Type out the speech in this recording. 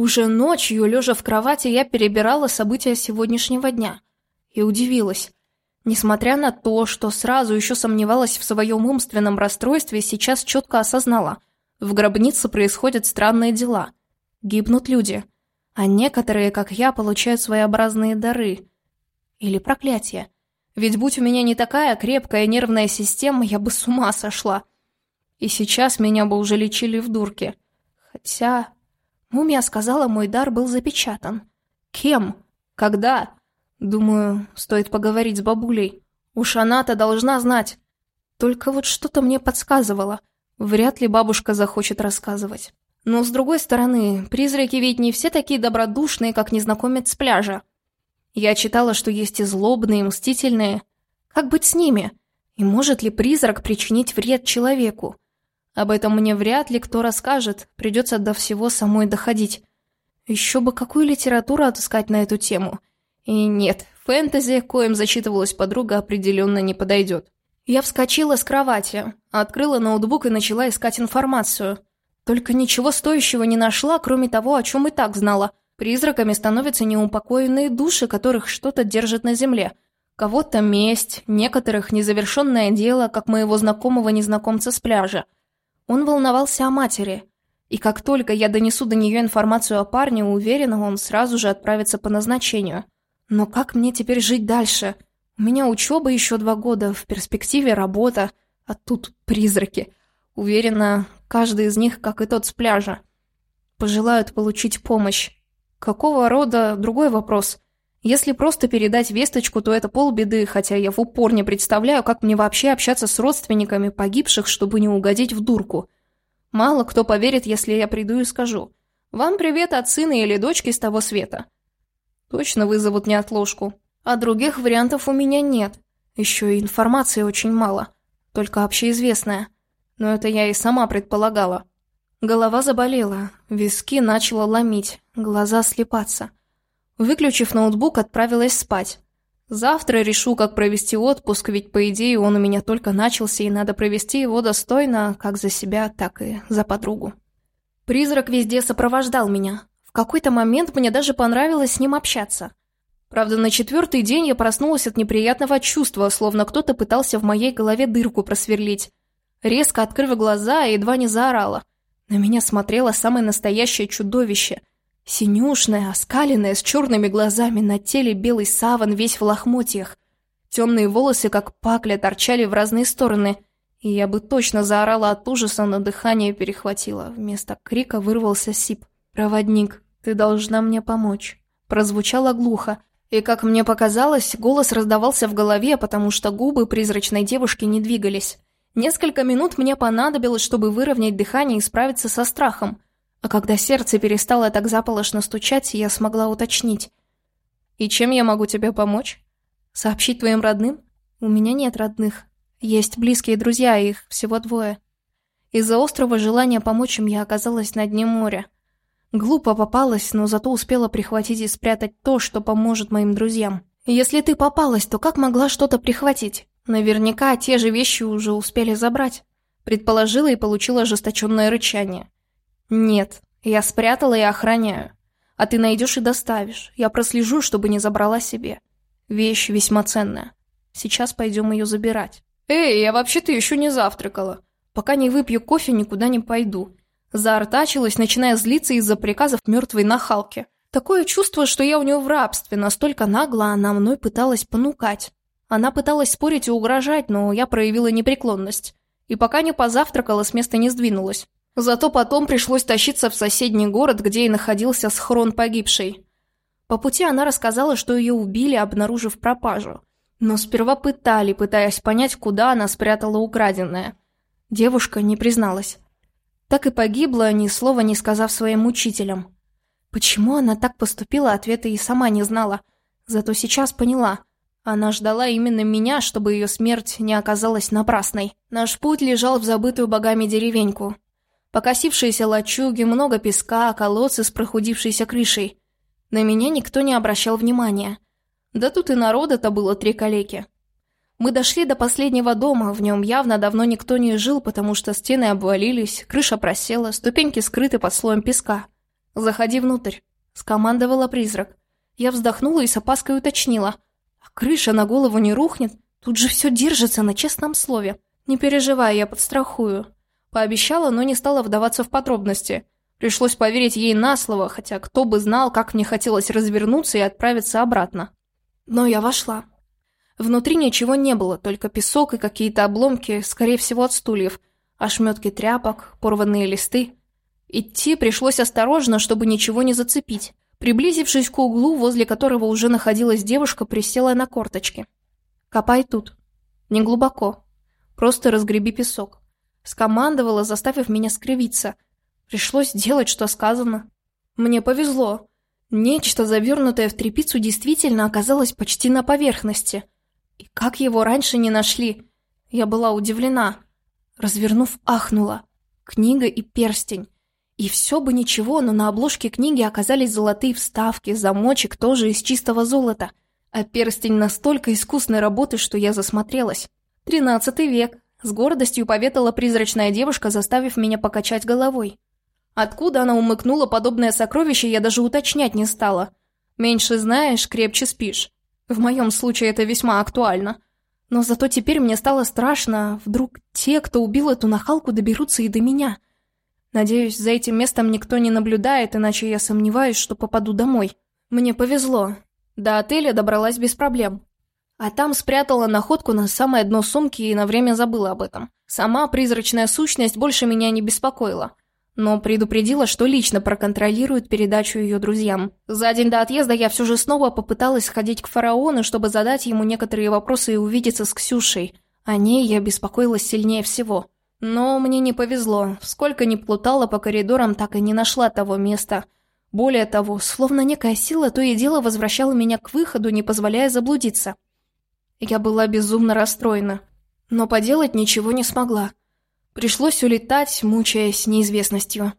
Уже ночью, лежа в кровати, я перебирала события сегодняшнего дня. И удивилась. Несмотря на то, что сразу еще сомневалась в своем умственном расстройстве, сейчас четко осознала. В гробнице происходят странные дела. Гибнут люди. А некоторые, как я, получают своеобразные дары. Или проклятия. Ведь будь у меня не такая крепкая нервная система, я бы с ума сошла. И сейчас меня бы уже лечили в дурке. Хотя... Мумия сказала, мой дар был запечатан. Кем? Когда? Думаю, стоит поговорить с бабулей. Уж она-то должна знать. Только вот что-то мне подсказывало. Вряд ли бабушка захочет рассказывать. Но с другой стороны, призраки ведь не все такие добродушные, как незнакомец с пляжа. Я читала, что есть и злобные, и мстительные. Как быть с ними? И может ли призрак причинить вред человеку? Об этом мне вряд ли кто расскажет, придется до всего самой доходить. Еще бы какую литературу отыскать на эту тему. И нет, фэнтези, коим зачитывалась подруга, определенно не подойдет. Я вскочила с кровати, открыла ноутбук и начала искать информацию. Только ничего стоящего не нашла, кроме того, о чем и так знала. Призраками становятся неупокоенные души, которых что-то держит на земле. Кого-то месть, некоторых незавершенное дело, как моего знакомого незнакомца с пляжа. Он волновался о матери. И как только я донесу до нее информацию о парне, уверена, он сразу же отправится по назначению. Но как мне теперь жить дальше? У меня учеба еще два года, в перспективе работа, а тут призраки. Уверена, каждый из них, как и тот с пляжа, пожелают получить помощь. Какого рода – другой вопрос. Если просто передать весточку, то это полбеды, хотя я в упор не представляю, как мне вообще общаться с родственниками погибших, чтобы не угодить в дурку. Мало кто поверит, если я приду и скажу. «Вам привет от сына или дочки с того света». Точно вызовут неотложку. А других вариантов у меня нет. Еще и информации очень мало. Только общеизвестная. Но это я и сама предполагала. Голова заболела, виски начало ломить, глаза слепаться. Выключив ноутбук, отправилась спать. Завтра решу, как провести отпуск, ведь, по идее, он у меня только начался, и надо провести его достойно, как за себя, так и за подругу. Призрак везде сопровождал меня. В какой-то момент мне даже понравилось с ним общаться. Правда, на четвертый день я проснулась от неприятного чувства, словно кто-то пытался в моей голове дырку просверлить. Резко открыв глаза, едва не заорала. На меня смотрело самое настоящее чудовище. Синюшное, оскаленное, с черными глазами, на теле белый саван, весь в лохмотьях. Темные волосы, как пакля, торчали в разные стороны. И я бы точно заорала от ужаса, но дыхание перехватило. Вместо крика вырвался сип. «Проводник, ты должна мне помочь». Прозвучало глухо. И, как мне показалось, голос раздавался в голове, потому что губы призрачной девушки не двигались. Несколько минут мне понадобилось, чтобы выровнять дыхание и справиться со страхом. А когда сердце перестало так заполошно стучать, я смогла уточнить. «И чем я могу тебе помочь? Сообщить твоим родным? У меня нет родных. Есть близкие друзья, их всего двое. Из-за острого желания помочь им я оказалась на дне моря. Глупо попалась, но зато успела прихватить и спрятать то, что поможет моим друзьям. Если ты попалась, то как могла что-то прихватить? Наверняка те же вещи уже успели забрать. Предположила и получила ожесточенное рычание. Нет, я спрятала и охраняю. А ты найдешь и доставишь. Я прослежу, чтобы не забрала себе. Вещь весьма ценная. Сейчас пойдем ее забирать. Эй, я вообще-то еще не завтракала. Пока не выпью кофе, никуда не пойду. Заортачилась, начиная злиться из-за приказов мертвой нахалки. Такое чувство, что я у нее в рабстве, настолько нагло она мной пыталась понукать. Она пыталась спорить и угрожать, но я проявила непреклонность. И пока не позавтракала, с места не сдвинулась. Зато потом пришлось тащиться в соседний город, где и находился схрон погибшей. По пути она рассказала, что ее убили, обнаружив пропажу. Но сперва пытали, пытаясь понять, куда она спрятала украденное. Девушка не призналась. Так и погибла, ни слова не сказав своим учителям. Почему она так поступила, ответа и сама не знала. Зато сейчас поняла. Она ждала именно меня, чтобы ее смерть не оказалась напрасной. Наш путь лежал в забытую богами деревеньку. Покосившиеся лачуги, много песка, колодцы с прохудившейся крышей. На меня никто не обращал внимания. Да тут и народа-то было три калеки. Мы дошли до последнего дома, в нем явно давно никто не жил, потому что стены обвалились, крыша просела, ступеньки скрыты под слоем песка. «Заходи внутрь», — скомандовала призрак. Я вздохнула и с опаской уточнила. «А крыша на голову не рухнет? Тут же все держится на честном слове. Не переживай, я подстрахую». Пообещала, но не стала вдаваться в подробности. Пришлось поверить ей на слово, хотя кто бы знал, как мне хотелось развернуться и отправиться обратно. Но я вошла. Внутри ничего не было, только песок и какие-то обломки, скорее всего, от стульев, ошметки тряпок, порванные листы. Идти пришлось осторожно, чтобы ничего не зацепить. Приблизившись к углу, возле которого уже находилась девушка, присела на корточки. «Копай тут. Не глубоко. Просто разгреби песок». Скомандовала, заставив меня скривиться. Пришлось делать, что сказано. Мне повезло. Нечто, завернутое в тряпицу, действительно оказалось почти на поверхности. И как его раньше не нашли? Я была удивлена. Развернув, ахнула. Книга и перстень. И все бы ничего, но на обложке книги оказались золотые вставки, замочек тоже из чистого золота. А перстень настолько искусной работы, что я засмотрелась. Тринадцатый век. С гордостью поведала призрачная девушка, заставив меня покачать головой. Откуда она умыкнула подобное сокровище, я даже уточнять не стала. Меньше знаешь, крепче спишь. В моем случае это весьма актуально. Но зато теперь мне стало страшно, вдруг те, кто убил эту нахалку, доберутся и до меня. Надеюсь, за этим местом никто не наблюдает, иначе я сомневаюсь, что попаду домой. Мне повезло. До отеля добралась без проблем. А там спрятала находку на самое дно сумки и на время забыла об этом. Сама призрачная сущность больше меня не беспокоила но предупредила, что лично проконтролирует передачу ее друзьям. За день до отъезда я все же снова попыталась сходить к фараону, чтобы задать ему некоторые вопросы и увидеться с Ксюшей. О ней я беспокоилась сильнее всего. Но мне не повезло. Сколько ни плутала по коридорам, так и не нашла того места. Более того, словно некая сила то и дело возвращала меня к выходу, не позволяя заблудиться. Я была безумно расстроена. Но поделать ничего не смогла. Пришлось улетать, мучаясь неизвестностью.